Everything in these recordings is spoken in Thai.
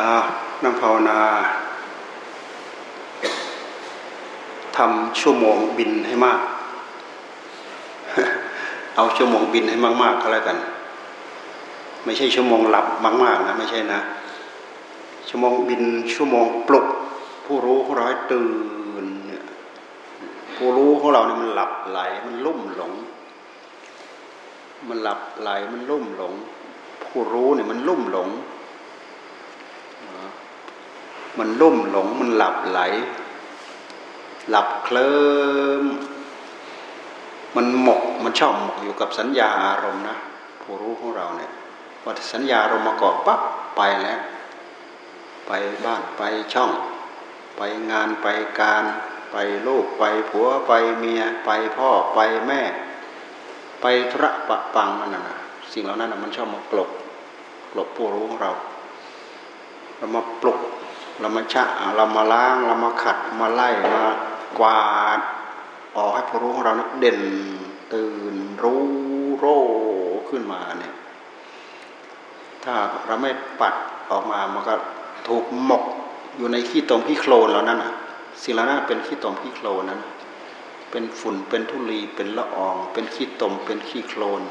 อ้าวนั่งภาวนาทำชั่วโมงบินให้มาก เอาชั่วโมงบินให้มากๆก็แล้วกัน ไม่ใช่ชั่วโมงหลับมาก ๆ นะไม่ใช่นะ ชั่วโมงบินชั่วโมงปลุก ผู้รู้ของเราให้ตื่นเนี่ยผู้รู้ของเราเนี่ยมันหลับไหลมันลุ่มหลง มันหลับไหลมันลุ่มหลง ผู้รู้เนี่ยมันลุ่มหลง มันลุ่มหลงมันหลับไหล หลับเคลิ้มมันหมกมันชอบหมกอยู่กับสัญญาอารมณ์นะผู้รู้ของเราเนี่ยพอสัญญาอารมณ์มาเกาะปั๊บไปแล้ว ไปบ้านไปช่อง ไปงานไปการไปลูกไปผัวไปเมียไปพ่อไปแม่ ไปธุระปะปังนั่นนะสิ่งเหล่านั้นมันชอบมากลบกลบผู้รู้ของเราเรามาปลุก เรามาชะเรามาล้างเรามาขัดมาไล่มากวาดออกให้ผู้รู้ของเรานะเด่นตื่นรู้โรขึ้นมาเนี่ยถ้าเราไม่ปัดออกมามันก็ถูกหมกอยู่ในขี้ตมขี้โคลนแล้วนั่นอะสิ่งเหล่านั้นเป็นขี้ตมขี้โคลนนั้น เป็นฝุ่นเป็นทุลีเป็นละออง เป็นขี้ตมเป็นขี้โคลน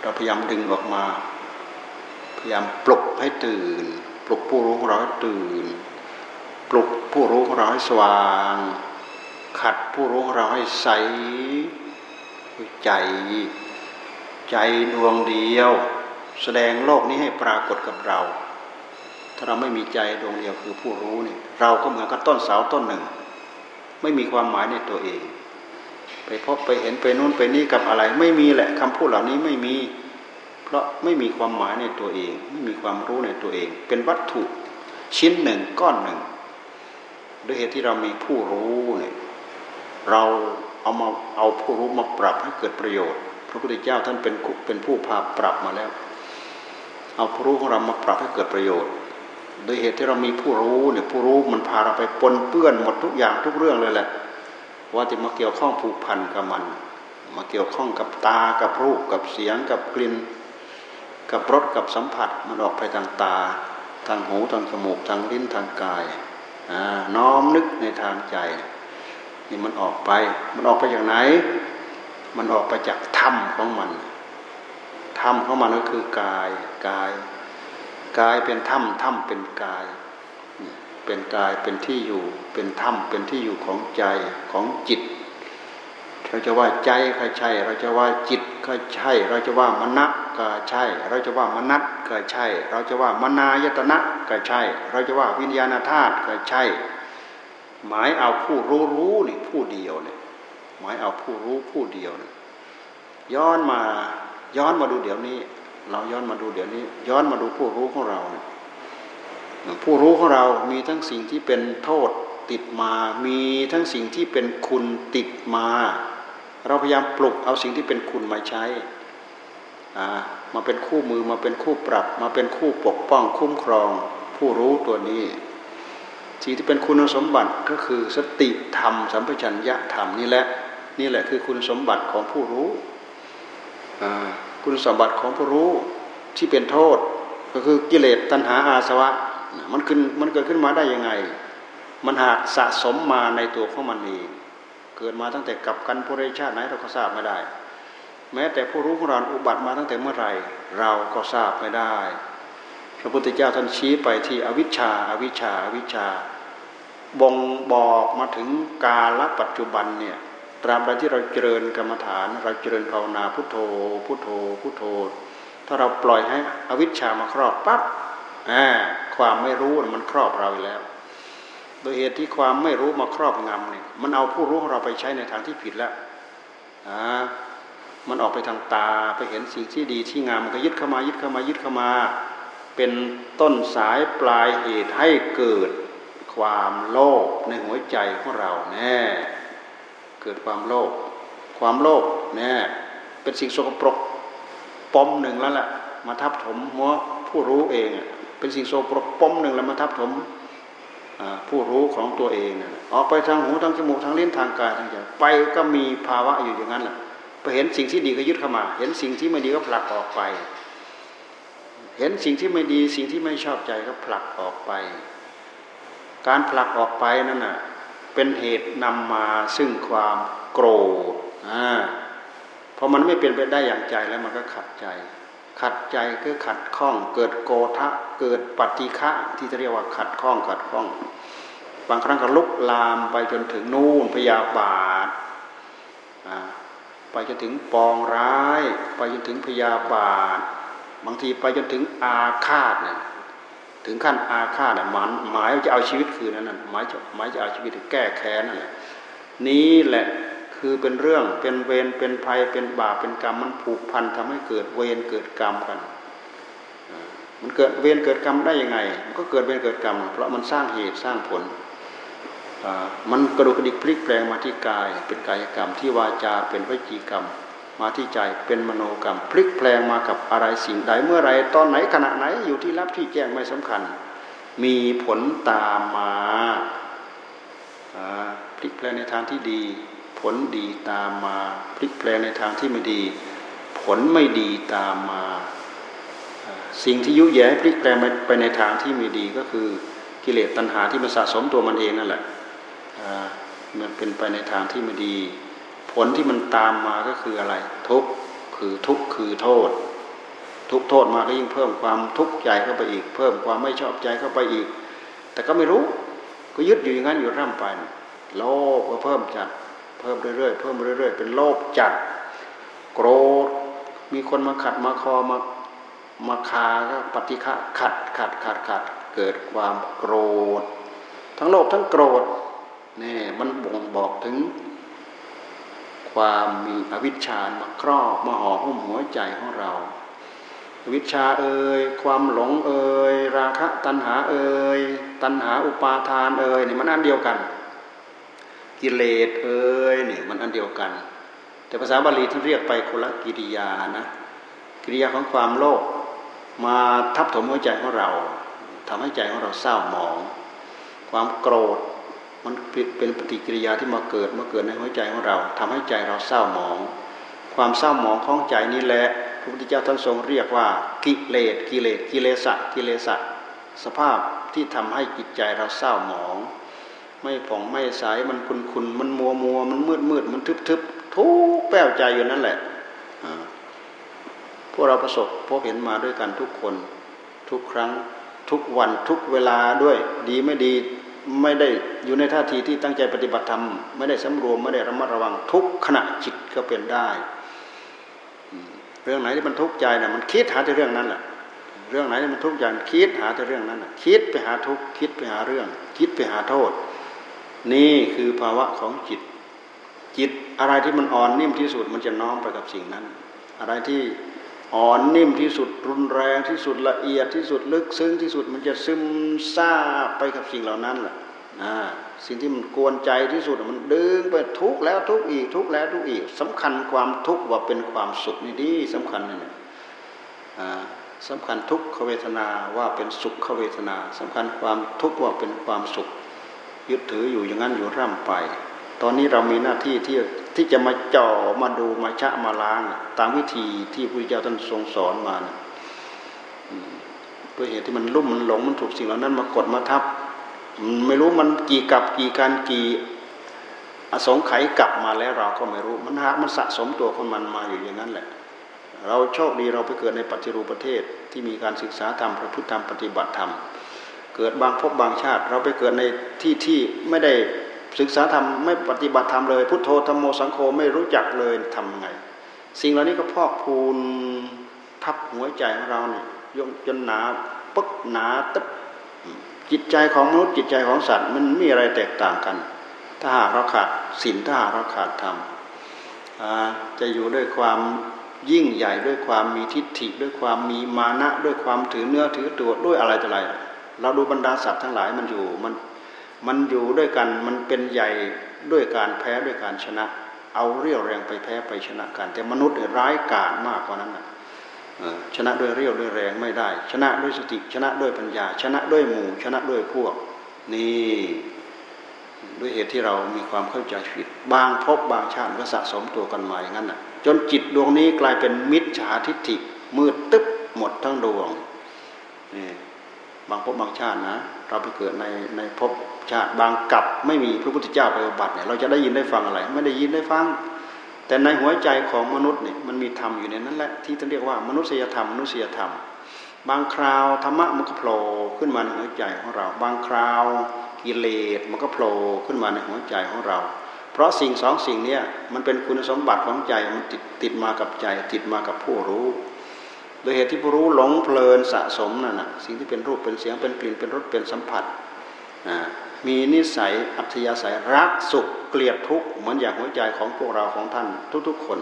เราพยายามดึงออกมา พยายามปลุกให้ตื่น ลุกผู้รู้ราให้ตื่น ปลุกผู้รู้ราให้สว่าง ขัดผู้รู้ราให้ใสใจ ใจดวงเดียว แสดงโลกนี้ให้ปรากฏกับเรา ถ้าเราไม่มีใจดวงเดียวคือผู้รู้นี่เราก็เหมือนกับต้นเสาต้นหนึ่ง ไม่มีความหมายในตัวเอง ไปพบไปเห็นไปนู่นไปนี่กับอะไร ไม่มีแหละคำพูดเหล่านี้ไม่มี เพราะไม่มีความหมายในตัวเอง ไม่มีความรู้ในตัวเอง เป็นวัตถุชิ้นหนึ่งก้อนหนึ่งด้วยเหตุที่เรามีผู้รู้เนี่ยเราเอามาเอาผู้รู้มาปรับให้เกิดประโยชน์ พระพุทธเจ้าท่านเป็นเป็นผู้พาปรับมาแล้ว เอาผู้รู้ของเรามาปรับให้เกิดประโยชน์ โดยเหตุที่เรามีผู้รู้เนี่ยผู้รู้มันพาเราไปปนเปื้อนหมดทุกอย่างทุกเรื่องเลยแหละ ว่าจะมาเกี่ยวข้องผูกพันกับมัน มาเกี่ยวข้องกับตากับรูปกับเสียงกับกลิ่น กับรสกับสัมผัสมันออกไปทางตา ทางหูทางจมูกทางลิ้นทางกายน้อมนึกในทางใจนี่มันออกไป มันออกไปจากไหน มันออกไปจากธรรมของมันธรรมของมันก็คือกายกาย กายเป็นธรรมธรรมเป็นกาย เป็นกายเป็นที่อยู่ เป็นธรรมเป็นที่อยู่ของใจของจิต เราจะว่าใจก็ใช่ เราจะว่าจิตก็ใช่ เราจะว่ามณะก็ใช่ เราจะว่ามนัตก็ใช่ เราจะว่ามนายตนะก็ใช่ เราจะว่าวิญญาณธาตุก็ใช่ หมายเอาผู้รู้รู้นี่ผู้เดียวเนี่ยหมายเอาผู้รู้ผู้เดียวเนี่ยย้อนมาย้อนมาดูเดี๋ยวนี้ เราย้อนมาดูเดี๋ยวนี้ ย้อนมาดูผู้รู้ของเราเนี่ยผู้รู้ของเรามีทั้งสิ่งที่เป็นโทษติดมา มีทั้งสิ่งที่เป็นคุณติดมา เราพยายามปลุกเอาสิ่งที่เป็นคุณมาใช้มาเป็นคู่มือมาเป็นคู่ปรับ มาเป็นคู่ปกป้องคุ้มครอง ผู้รู้ตัวนี้ สิ่งที่เป็นคุณสมบัติก็คือสติธรรม สัมปชัญญะธรรมนี่แหละนี่แหละคือคุณสมบัติของผู้รู้คุณสมบัติของผู้รู้ที่เป็นโทษก็คือกิเลสตัณหาอาสวะมันขึ้นมันเกิดขึ้นมาได้ยังไง มันหากสะสมมาในตัวของมันเอง เกิดมาตั้งแต่กับกันพุริชาติไหนเราก็ทราบไม่ได้ แม้แต่ผู้รู้ของเราอุบัติมาตั้งแต่เมื่อไหร่ เราก็ทราบไม่ได้ พระพุทธเจ้าท่านชี้ไปที่อวิชชาอาวิชชาอาวิชชาบ่งบอกมาถึงกาลปัจจุบันเนี่ยตราบใดที่เราเจริญกรรมฐาน เราเจริญภาวนาพุทโธ พุทโธ พุทโธ ถ้าเราปล่อยให้อวิชชามาครอบปั๊บความไม่รู้มันครอบเราแล้ว โดยเหตุที่ความไม่รู้มาครอบงำเนี่ยมันเอาผู้รู้ของเราไปใช้ในทางที่ผิดแล้วอ่ามันออกไปทางตาไปเห็นสิ่งที่ดีที่งามมันก็ยึดเข้ามายึดเข้ามายึดเข้ามา เป็นต้นสายปลายเหตุให้เกิดความโลภในหัวใจของเราแน่เกิดความโลภความโลภแน่เป็นสิ่งสกปรกปมหนึ่งแล้วแหละมาทับถมหัวผู้รู้เอง เป็นสิ่งโสกปรกปมหนึ่งแล้วมาทับถม ผู้รู้ของตัวเองออกไปทางหูทางจมูกทางลิ้นทางกายทางใจไปก็มีภาวะอยู่อย่างนั้นแหละไปเห็นสิ่งที่ดีก็ยึดเข้ามา เห็นสิ่งที่ไม่ดีก็ผลักออกไป เห็นสิ่งที่ไม่ดีสิ่งที่ไม่ชอบใจก็ผลักออกไป การผลักออกไปนั่นน่ะเป็นเหตุนำมาซึ่งความโกรธอ่าพอมันไม่เป็นไปได้อย่างใจแล้วมันก็ขัดใจ ขัดใจก็ขัดข้อง เกิดโกทะเกิดปฏิฆะที่จะเรียกว่าขัดข้องขัดข้อง บางครั้งก็ลุกลามไปจนถึงนู่นพยาบาทไปจนถึงปองร้าย ไปจนถึงพยาบาท บางทีไปจนถึงอาฆาตเนี่ยถึงขั้นอาฆาตมันหมายจะเอาชีวิตคืนนั่นหมายจะหมายจะเอาชีวิตแก้แค้นนั่นแหละนี้แหละ คือเป็นเรื่องเป็นเวรเป็นภัยเป็นบาปเป็นกรรมมันผูกพันทำให้เกิดเวรเกิดกรรมกัน มันเกิดเวรเกิดกรรมได้ยังไง มันก็เกิดเวรเกิดกรรม เพราะมันสร้างเหตุสร้างผล มันกระดุกกระดิกพลิกแปลงมาที่กาย เป็นกายกรรมที่วาจาเป็นวิจีกรรม มาที่ใจเป็นมโนกรรม พลิกแปลงมากับอะไรสิ่งใดเมื่อไรตอนไหนขณะไหนอยู่ที่รับที่แจ้งไม่สำคัญ มีผลตามมาพลิกแปลงในทางที่ดี ผลดีตามมา พลิกแปลงในทางที่ไม่ดี ผลไม่ดีตามมา สิ่งที่ยุแย่พลิกแปลงไปในทางที่ไม่ดีก็คือกิเลสตัณหาที่มันสะสมตัวมันเองนั่นแหละมันเป็นไปในทางที่ไม่ดี ผลที่มันตามมาก็คืออะไร ทุกข์คือทุกข์คือโทษ ทุกโทษมาก็ยิ่งเพิ่มความทุกข์ใจเข้าไปอีก เพิ่มความไม่ชอบใจเข้าไปอีก แต่ก็ไม่รู้ก็ยึดอยู่อย่างนั้นอยู่ร่ำไปโลภก็เพิ่มจัด เพิ่มเรื่อยๆเพิ่มเรื่อยๆ เป็นโลภจัดโกรธ มีคนมาขัดมาคอมามาคาก็ปฏิฆะขัดขัดขัดขัดเกิดความโกรธ ทั้งโลภทั้งโกรธนี่มันบ่งบอกถึง ความมีอวิชชามาครอบมาห่อหุ้มหัวใจของเราวิชาเอ่ยความหลงเอ่ยราคะตัณหาเอ่ยตัณหาอุปาทานเอ่ยนี่มันอันเดียวกัน กิเลสเอ่ยนี่มันอันเดียวกัน แต่ภาษาบาลีท่านเรียกไปคนละกิริยานะกิริยาของความโลภมาทับถมหัวใจของเราทำให้ใจของเราเศร้าหมอง ความโกรธมันเป็นปฏิกิริยาที่มาเกิดมาเกิดในหัวใจของเราทำให้ใจเราเศร้าหมอง ความเศร้าหมองของใจนี้แหละพระพุทธเจ้าท่านทรงเรียกว่ากิเลสกิเลสกิเลสะกิเลสะสภาพที่ทำให้จิตใจเราเศร้าหมอง ไม่ผ่องไม่ใสมันคุนคุนมันมัวมัวมันมืดมืดมันทึบทึบทุกแป้วใจอยู่นั่นแหละพวกเราประสบพบเห็นมาด้วยกันทุกคน ทุกครั้งทุกวันทุกเวลาด้วย ดีไม่ดีไม่ได้อยู่ในท่าทีที่ตั้งใจปฏิบัติธรรม ไม่ได้สำรวมไม่ได้ระมัดระวังทุกขณะจิตก็เป็นได้ เรื่องไหนที่มันทุกข์ใจนะ่ะมันคิดหาแต่เรื่องนั้นแหละเรื่องไหนที่มันทุกข์ใจคิดหาแต่เรื่องนั้นคิดไปหาทุกข์คิดไปหาเรื่อง คิดไปหาโทษ นี่คือภาวะของจิต จิตอะไรที่มันอ่อนนิ่มที่สุดมันจะน้อมไปกับสิ่งนั้น อะไรที่อ่อนนิ่มที่สุดรุนแรงที่สุดละเอียดที่สุดลึกซึ้งที่สุดมันจะซึมซาไปกับสิ่งเหล่านั้นแหละสิ่งที่มันกวนใจที่สุดมันดึงไปทุกแล้วทุกอีกทุกแล้วทุกอีกสำคัญความทุกข์ว่าเป็นความสุขนี่ดีสำคัญนี่สำคัญทุกขเวทนาว่าเป็นสุขเวทนาสำคัญความทุกข์ว่าเป็นความสุข ยึดถืออยู่อย่างนั้นอยู่ร่ำไป ตอนนี้เรามีหน้าที่ที่ที่จะมาจ่อมาดูมาชะมาล้าง ตามวิธีที่พระพุทธเจ้าท่านทรงสอนมานะด้วยเหตุที่มันลุ่มมันหลงมันถูกสิ่งเหล่านั้นมากดมาทับไม่รู้มันกี่กับกี่การกี่อสงไขยกลับมาแล้วเราก็ไม่รู้มันหากมันสะสมตัวของมันมาอยู่อย่างนั้นแหละ เราโชคดีเราไปเกิดในปฏิรูปประเทศที่มีการศึกษาธรรมประพฤติธรรมปฏิบัติธรรม เกิดบางพบบางชาติ เราไปเกิดในที่ที่ไม่ได้ศึกษาธรรมไม่ปฏิบัติธรรมเลยพุทโธธรรมโมสังโฆไม่รู้จักเลยทำไง สิ่งเหล่านี้ก็พอกพูนทับหัวใจของเราเนี่ยยงจนหนาปึ๊กหนาตึ๊บจิตใจของมนุษย์จิตใจของสัตว์มันมีอะไรแตกต่างกัน ถ้าหากเราขาดศีลถ้าหากเราขาดธรรมจะอยู่ด้วยความยิ่งใหญ่ด้วยความมีทิฏฐิด้วยความมีมานะด้วยความถือเนื้อถือตัวด้วยอะไรต่ออะไร เราดูบรรดาสัตว์ทั้งหลายมันอยู่มันมันอยู่ด้วยกันมันเป็นใหญ่ด้วยการแพ้ด้วยการชนะ เอาเรี่ยวแรงไปแพ้ไปชนะกัน แต่มนุษย์ร้ายกาจมากกว่านั้นนะชนะด้วยเรี่ยวด้วยแรงไม่ได้ ชนะด้วยสติชนะด้วยปัญญา ชนะด้วยหมู่ ชนะด้วยพวก นี่ด้วยเหตุที่เรามีความเข้าใจผิด บางพบบางชาติก็สะสมตัวกันมาอย่างนั้นน่ะจนจิตดวงนี้กลายเป็นมิจฉาทิฏฐิมืดตึ๊บหมดทั้งดวงนี่ บางภพบางชาตินะ เราไปเกิดในในภพชาติบางกับไม่มีพระพุทธเจ้าไปบัติเนี่ยเราจะได้ยินได้ฟังอะไร ไม่ได้ยินได้ฟัง แต่ในหัวใจของมนุษย์เนี่ยมันมีธรรมอยู่ในนั้นแหละที่ท่านเรียกว่ามนุษยธรรมมนุษยธรรม บางคราวธรรมะมันก็โผล่ขึ้นมาในหัวใจของเรา บางคราวกิเลสมันก็โผล่ขึ้นมาในหัวใจของเรา เพราะสิ่งสองสิ่งนี้มันเป็นคุณสมบัติของใจมันติดติดมากับใจติดมากับผู้รู้ โดยเหตุที่ผู้รู้หลงเพลินสะสมนั่นนะสิ่งที่เป็นรูปเป็นเสียงเป็นกลิ่นเป็นรสเป็นสัมผัสมีนิสัยอัธยาศัยรักสุขเกลียดทุกข์เหมือนอย่างหัวใจของพวกเราของท่านทุกๆคน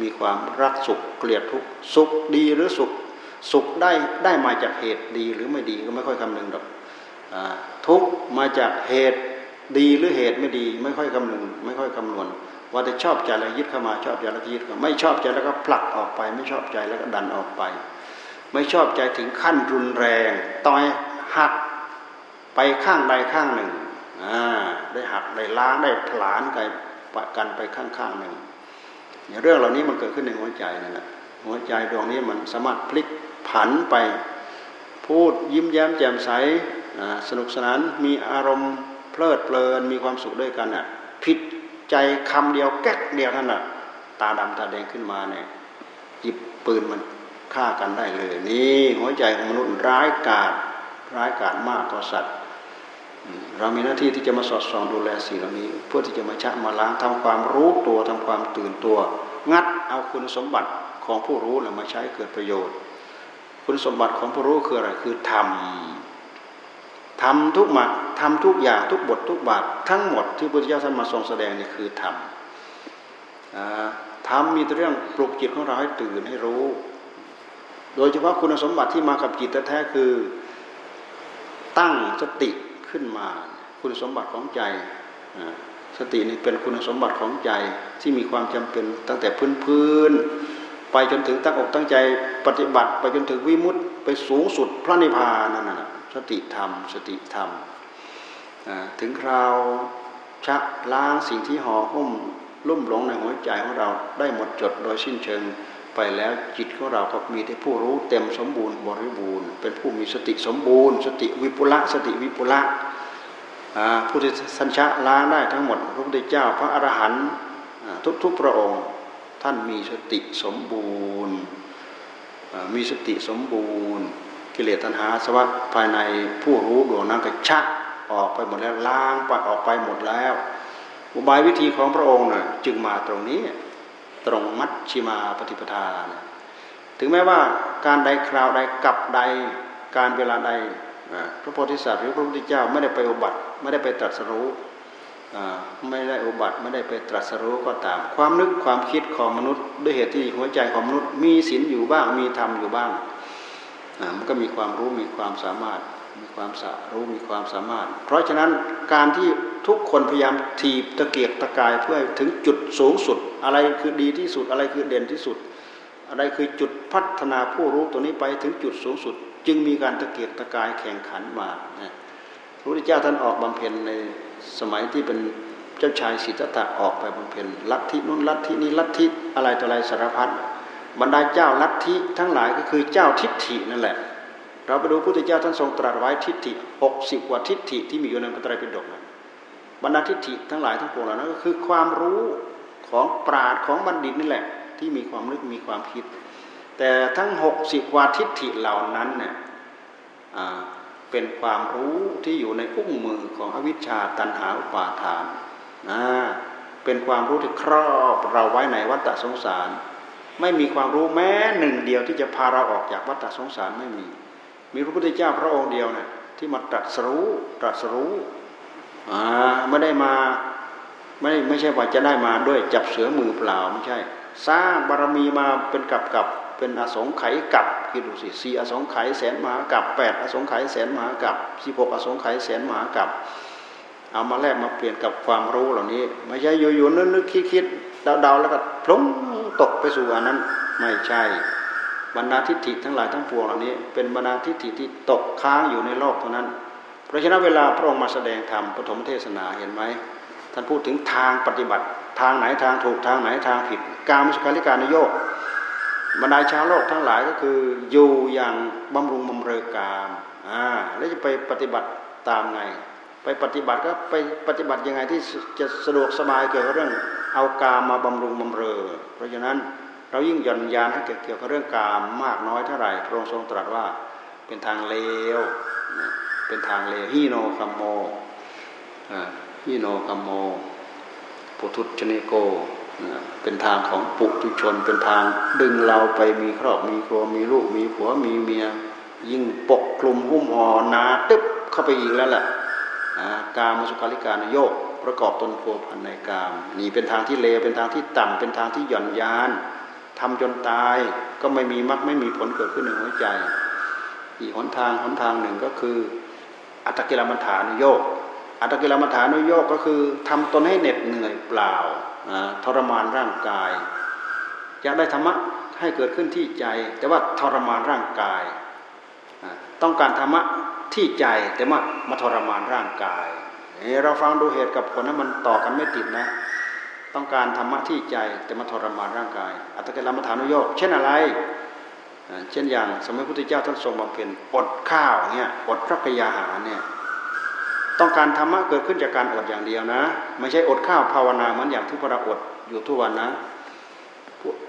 มีความรักสุขเกลียดทุกข์สุขดีหรือสุขสุขได้ได้มาจากเหตุดีหรือไม่ดีก็ไม่ค่อยคำนึงหรอกทุกมาจากเหตุดีหรือเหตุไม่ดี ไม่ค่อยคำนึงไม่ค่อยคำนวณ ว่าจะชอบใจแล้วยึดเข้ามาชอบใจแล้วยึดเข้าไม่ชอบใจแล้วก็ผลักออกไป ไม่ชอบใจแล้วก็ดันออกไป ไม่ชอบใจถึงขั้นรุนแรงต่อยหักไปข้างใดข้างหนึ่งได้หักได้ล้างได้ผลาญกันกันไปข้างๆหนึ่งเรื่องเหล่านี้มันเกิดขึ้นในหัวใจนั่นแหละหัวใจดวงนี้มันสามารถพลิกผันไป พูดยิ้มแย้มแจ่มใสสนุกสนานมีอารมณ์เพลิดเพลินมีความสุขด้วยกันอะผิด ใจคำเดียวแก๊กเดียวท่านอะ ตาดำตาแดงขึ้นมาเนี่ยหยิบปืนมันฆ่ากันได้เลย นี่หัวใจของมนุษย์ร้ายกาจร้ายกาจมากกว่าสัตว์เรามีหน้าที่ที่จะมาสอดส่องดูแลสิ่งเหล่านี้ เพื่อที่จะมาชักมาล้างทำความรู้ตัวทำความตื่นตัว งัดเอาคุณสมบัติของผู้รู้มาใช้เกิดประโยชน์ คุณสมบัติของผู้รู้คืออะไรคือธรรม ทำทุกมาทำทุกอย่างทุกบททุกบาท ทั้งหมดที่พระพุทธเจ้าท่านมาทรงแสดงนี่คือธรรมธรรมมีเรื่องปลุกจิตของเราให้ตื่นให้รู้ โดยเฉพาะคุณสมบัติที่มากับจิตแท้ๆคือตั้งสติขึ้นมา คุณสมบัติของใจสตินี่เป็นคุณสมบัติของใจที่มีความจำเป็นตั้งแต่พื้นพื้นไปจนถึงตั้งอกตั้งใจปฏิบัติ ไปจนถึงวิมุตติไปสูงสุดพระนิพพานนั่นน่ะ สติธรรม สติธรรม ถึงคราวชักล้างสิ่งที่ห่อหุ้มลุ่มหลงในหัวใจของเราได้หมดจดโดยสิ้นเชิงไปแล้วจิตของเราก็มีแต่ผู้รู้เต็มสมบูรณ์บริบูรณ์ เป็นผู้มีสติสมบูรณ์ สติวิปุละสติวิปุละผู้ที่สัญชาล้างได้ทั้งหมด พระพุทธเจ้าพระอรหันต์ทุกๆพระองค์ ท่านมีสติสมบูรณ์มีสติสมบูรณ์ กิเลสตัณหาสวะภายในผู้รู้ดวงนั้นก็ชักออกไปหมดแล้วล้างไปออกไปหมดแล้ว อุบายวิธีของพระองค์น่ะจึงมาตรงนี้ตรงมัชชิมาปฏิปทาถึงแม้ว่าการใดคราวใดกับใดการเวลาใดพระโพธิสัตว์หรือพระพุทธเจ้าไม่ได้ไปอุบัติไม่ได้ไปตรัสรู้ไม่ได้อุบัติไม่ได้ไปตรัสรู้ก็ตาม ความนึกความคิดของมนุษย์ ด้วยเหตุที่หัวใจของมนุษย์ มีศีลอยู่บ้างมีธรรมอยู่บ้าง มันก็มีความรู้มีความสามารถ มีความสารู้มีความสามารถ เพราะฉะนั้นการที่ทุกคนพยายามทีบตะเกียกตะกายเพื่อถึงจุดสูงสุด อะไรคือดีที่สุดอะไรคือเด่นที่สุด อะไรคือจุดพัฒนาผู้รู้ตัวนี้ไปถึงจุดสูงสุด จึงมีการตะเกียกตะกายแข่งขันมาพระพุทธเจ้าท่านออกบำเพ็ญในสมัยที่เป็นเจ้าชายสิทธัตถะออกไปบำเพ็ญลัทธินู้นลัทธินี้ลัทธิอะไรต่ออะไรสารพัด บรรดาเจ้าลัทธิทั้งหลายก็คือเจ้าทิฏฐินั่นแหละ เราไปดูพระพุทธเจ้าท่านทรงตรัสไว้ทิฏฐิหกสิบกว่าทิฏฐิที่มีอยู่ในพระไตรปิฎกนะบรรดาทิฏฐิทั้งหลายทั้งปวงเหล่านั้นก็คือความรู้ของปราดของบัณฑิตนี่แหละ ที่มีความนึกมีความคิด แต่ทั้งหกสิบกว่าทิฏฐิเหล่านั้นเนี่ยเป็นความรู้ที่อยู่ในอุ้งมือของอวิชชาตันหาอุปาทานนะเป็นความรู้ที่ครอบเราไว้ในวัฏสงสาร ไม่มีความรู้แม้หนึ่งเดียวที่จะพาเราออกจากวัฏสงสารไม่มี มีพระพุทธเจ้าพระองค์เดียวนะ่ยที่มาตรัสรู้ตรัสรู้ไม่ได้มาไม่ไม่ใช่ว่าจะได้มาด้วยจับเสือมือเปล่าไม่ใช่ สร้างบารมีมาเป็นกับกับเป็นอสงไขยกับคิดดูสิสี่อสงไขยแสนมหากับแปดอสงไขยแสนมหากับสิบหกอสงไขยแสนมหากับเอามาแลกมาเปลี่ยนกับความรู้เหล่านี้ ไม่ใช่อยู่ๆนึกนึกคิดคิดเดาๆแล้วก็พลุ้ง ตกไปสู่อันนั้นไม่ใช่บรรดาทิฏฐิทั้งหลายทั้งปวงเหล่านี้ เป็นบรรดาทิฏฐิที่ตกค้างอยู่ในโลกเท่านั้น เพราะฉะนั้นเวลาพระองค์มาแสดงธรรมปฐมเทศนาเห็นไหมท่านพูดถึงทางปฏิบัติ ทางไหนทางถูกทางไหนทางผิด การมุสกาลิการนโยกบรรดาชาวโลกทั้งหลายก็คืออยู่อย่างบำรุงบำเรอกามอ่าแล้วจะไปปฏิบัติตามไง ไปปฏิบัติก็ไปปฏิบัติยังไงที่จะสะดวกสบายเกี่ยวกับเรื่อง เอากามมาบำรุงบำเรอ เพราะฉะนั้นเรายิ่งหย่อนยานให้เกี่ยวกับเรื่องกามมากน้อยเท่าไหร่พระองค์ทรงตรัสว่าเป็นทางเลวเป็นทางเลวหีโนคัมโมหีโนคัมโมโปถุชชะนิโกเป็นทางของปุถุชน เป็นทางดึงเราไปมีครอบมีครัวมีลูกมีผัวมีเมีย ยิ่งปกคลุมหุ้มห่อนาตึ๊บเข้าไปอีกแล้วแหละ กามสุขัลลิกานุโยคประกอบตนพัวพันในกามนี่เป็นทางที่เลวเป็นทางที่ต่ำเป็นทางที่หย่อนยานทำจนตายก็ไม่มีมรรคไม่มีผลเกิดขึ้นในหัวใจ อีกหนทางหนทางหนึ่งก็คือ อัตกิลมัฐานโยกอัตกิลมัฐานโยกก็คือทำตนให้เหน็ดเหนื่อยเปล่าทรมานร่างกายอยากได้ธรรมะให้เกิดขึ้นที่ใจ แต่ว่าทรมานร่างกาย ต้องการธรรมะ ที่ใจแต่ว่ามาทรมานร่างกายเราฟังดูเหตุกับผลนั้นมันต่อกันไม่ติดนะ ต้องการธรรมะที่ใจแต่มาทรมานร่างกาย อัตตกิลมัฐานุโยกเช่นอะไร เช่นอย่างสมัยพุทธเจ้าท่านทรงบำเพ็ญอดข้าวเนี่ยอดพระกยาหารเนี่ยต้องการธรรมะเกิดขึ้นจากการอดอย่างเดียวนะ ไม่ใช่อดข้าวภาวนาเหมือนอย่างที่พวกเราอดอยู่ทุกวันนะ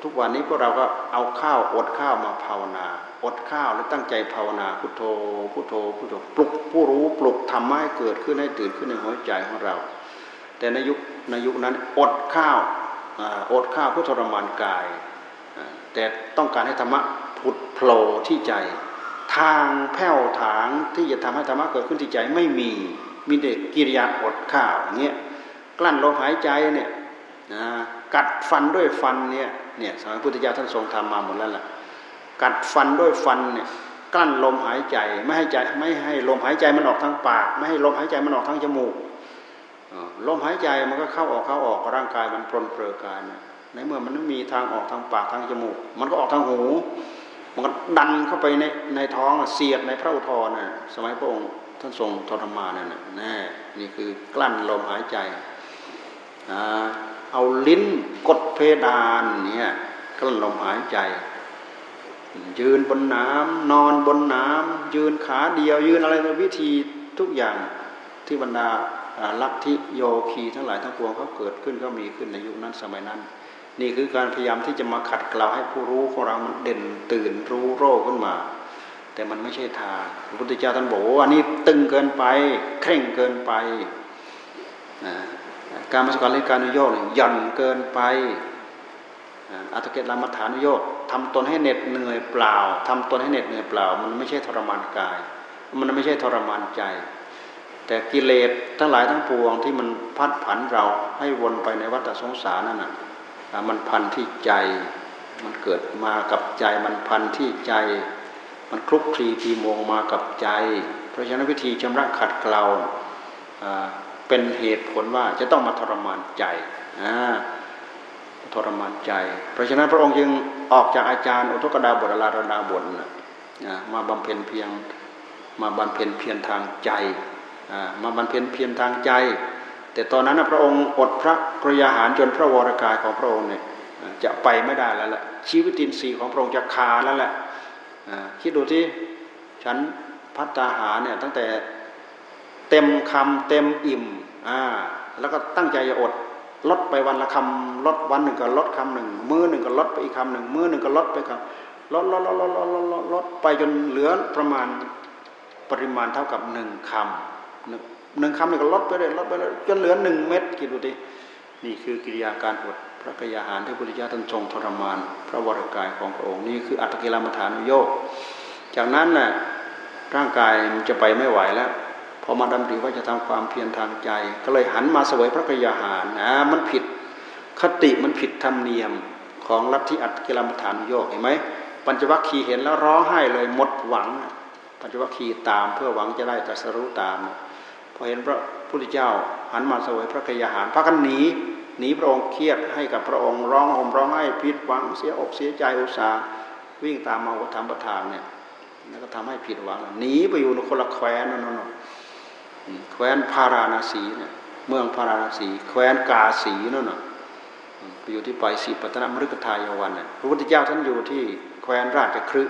ทุกวันนี้พวกเราก็เอาข้าวอดข้าวมาภาวนา อดข้าวแล้วตั้งใจภาวนาพุทโธพุทโธพุทโธปลุกผู้รู้ปลุกธรรมะให้เกิดขึ้นให้ตื่นขึ้นในหัวใจของเรา แต่ในยุคในยุคนั้นอดข้าวอดข้าวเพื่อทรมานกาย แต่ต้องการให้ธรรมะผุดโผล่ที่ใจ ทางแผ้วถางที่จะทำให้ธรรมะเกิดขึ้นที่ใจไม่มีมีเด็กกิริยาอดข้าวอย่างเงี้ยกลั้นลมหายใจเนี่ยนะกัดฟันด้วยฟันเนี่ยเนี่ยสมัยพุทธเจ้าท่านทรงทำมาหมดแล้วล่ะ กัดฟันด้วยฟันเนี่ยกลั้นลมหายใจไม่ให้ใจไม่ให้ลมหายใจมันออกทางปาก ไม่ให้ลมหายใจมันออกทางจมูกลมหายใจมันก็เข้าออกเข้าออกร่างกายมันปรนเปลือกายนะในเมื่อมันไม่มีทางออกทางปากทางจมูก มันก็ออกทางหู มันก็ดันเข้าไปในในท้องเสียดในพระอุทธรนะสมัยพระองค์ท่านทรงทรมานนั่นน่นี่คือกลั้นลมหายใจเอาลิ้นกดเพดานเนี่ยกลั้นลมหายใจ ยืนบนน้ำนอนบนน้ำยืนขาเดียว ยืนอะไรวิธีทุกอย่างที่บรรดาลัทธิโยคีทั้งหลายทั้งปวงเขาเกิดขึ้นก็มีขึ้นในยุคนั้นสมัยนั้น นี่คือการพยายามที่จะมาขัดเกลาให้ผู้รู้ของเรามันเด่นตื่นรู้โรคขึ้นมา แต่มันไม่ใช่ทางพระพุทธเจ้าท่านบอกว่าอันนี้ตึงเกินไป เคร่งเกินไปการมาสการเล่นการนุโยกย่อนเกินไปอัตเกตลามัฐานุโยก ทำตนให้เหน็ดเหนื่อยเปล่าทำตนให้เหน็ดเหนื่อยเปล่า มันไม่ใช่ทรมานกาย มันไม่ใช่ทรมานใจ แต่กิเลสทั้งหลายทั้งปวงที่มันพัดผันเราให้วนไปในวัฏสงสารนั่นน่ะมันพันที่ใจ มันเกิดมากับใจ มันพันที่ใจ มันคลุกคลีทีมงมากับใจ เพราะฉะนั้นวิธีชำระขัดเกลาเป็นเหตุผลว่าจะต้องมาทรมานใจ ทรมานใจ เพราะฉะนั้นพระองค์จึงออกจากอาจารย์อุทกดาบทอลาระดาบทมาบำเพ็ญเพียงมาบำเพ็ญเพียรทางใจมาบำเพ็ญเพียรทางใจ แต่ตอนนั้นพระองค์อดพระกรยาหารจนพระวรกายของพระองค์เนี่ยจะไปไม่ได้แล้วแหละชีวิตินทรีย์ของพระองค์จะคาดแล้วแหละคิดดูที่ฉันพัฒนาหาเนี่ยตั้งแต่เต็มคำเต็มอิ่มอ่าแล้วก็ตั้งใจจะอด ลดไปวันละคำลดวันหนึ่งก็ลดคำหนึ่งมือหนึ่งก็ลดไปอีกคำหนึ่งมือหนึ่งก็ลดไปคำลดลดลดลดลดลดลดลดไปจนเหลือประมาณปริมาณเท่ากับหนึ่งคำหนึ่งคำนี่ก็ลดไปเลยลดไปเลยจนเหลือหนึ่งเม็ดคิดดูดินี่คือกิริยาการอดพระกยาหารที่พุทธิยถาท่านทรงทรมาน พระวรกายของพระองค์นี่คืออัตกิลมัฐานุโยกจากนั้นน่ะร่างกายมันจะไปไม่ไหวแล้ว อมาดำริว่าจะทำความเพียรทางใจ ก็เลยหันมาเสวยพระกยาหารนะมันผิดคติมันผิดธรรมเนียมของลัทธิอัตกิลมัฐานโยกเห็นไหมปัญจวัคคีย์เห็นแล้วร้องไห้เลยหมดหวัง ปัญจวัคคีย์ตามเพื่อหวังจะได้ตรัสรู้ตามพอเห็นพระพุทธเจ้าหันมาเสวยพระกยาหารพระกันหนีหนีพระองค์เครียดให้กับพระองค์ร้องห่มร้องไห้ผิดหวังเสียอกเสียใจอุตสาห์วิ่งตามมาวัฏธรรมประทานเนี่ยแล้วก็ทำให้ผิดหวังหนีไปอยู่ในคนละแคว้นนั่นน่น แคว้นพาราณสีเนี่ยเมืองพาราณสี แคว้นกาสีนั่นน่ะไปอยู่ที่ปลายสีปัตนมฤคทายวันน่ะพระพุทธเจ้าท่านอยู่ที่แคว้นราชครึก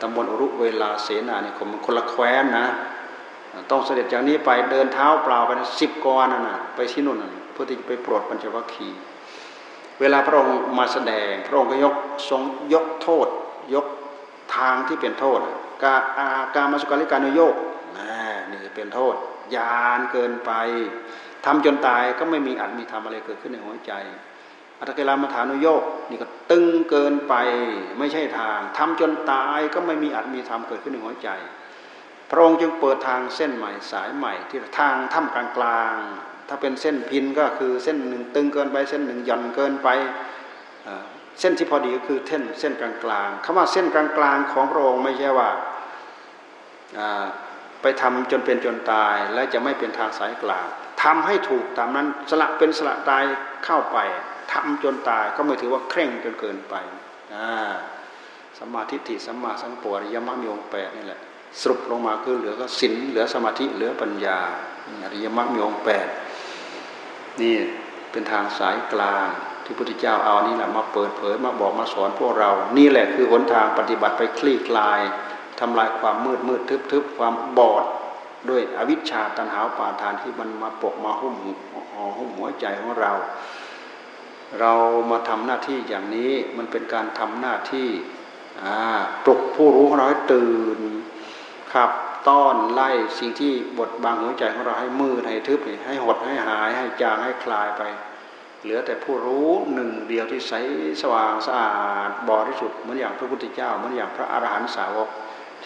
ตำบลอรุเวลาเสนาเนี่คมคนละแคว้นนะต้องเสด็จจากนี้ไปเดินเท้าเปล่าไปสิบกวานั่นนะไปที่นู่นเพื่อที่จะไปโปรดปัญจวัคคีย์เวลาพระองค์มาแสดง พระองค์ก็ยกทรงยกโทษ ยกทางที่เป็นโทษ กาอาการมาสุการิการนโยก นี่เป็นโทษ ยานเกินไปทำจนตายก็ไม่มีอัตมีธรรมอะไรเกิดขึ้นในหัวใจ อัตเกลามาฐานุโยกนี่ก็ตึงเกินไปไม่ใช่ทางทำจนตายก็ไม่มีอัตมีธรรมเกิดขึ้นในหัวใจ พระองค์จึงเปิดทางเส้นใหม่สายใหม่ ที่ทางถ้ำกลางกลางถ้าเป็นเส้นพินก็คือเส้นหนึ่งตึงเกินไปเส้นหนึ่งหย่อนเกินไปเส้นที่พอดีก็คือเส้นเส้นกลางกลางคำว่าเส้นกลางกลางของพระองค์ไม่ใช่ว่า ไปทำจนเป็นจนตายและจะไม่เป็นทางสายกลางทำให้ถูกตามนั้นสละเป็นสละตายเข้าไปทำจนตายก็ไม่ถือว่าเคร่งจนเกินไปสัมมาทิฏฐิสัมมาสังปวริยมรรคมีองแปดนี่แหละสรุปลงมาคือเหลือก็ศีลเหลือสมาธิเหลือปัญญาอริยมรรคมีองแปดนี่เป็นทางสายกลางที่พุทธเจ้าเอานี่แหละมาเปิดเผยมาบอกมาสอนพวกเรา นี่แหละคือหนทางปฏิบัติไปคลี่คลาย ทำลายความมืดมืดทึบทึบความบอดด้วยอวิชชาตันหาปาทานที่มันมาปกมาหุ้มห่อหุ้มหัวใจของเรา เรามาทำหน้าที่อย่างนี้มันเป็นการทำหน้าที่ปลุกผู้รู้ของเราให้ตื่นขับต้อนไล่สิ่งที่บดบังหัวใจของเราให้มืดให้ทึบให้หดให้หายให้จางให้คลายไป เหลือแต่ผู้รู้หนึ่งเดียวที่ใสสว่างสะอาดบริสุทธิ์เหมือนอย่างพระพุทธเจ้าเหมือนอย่างพระอรหันตสาวก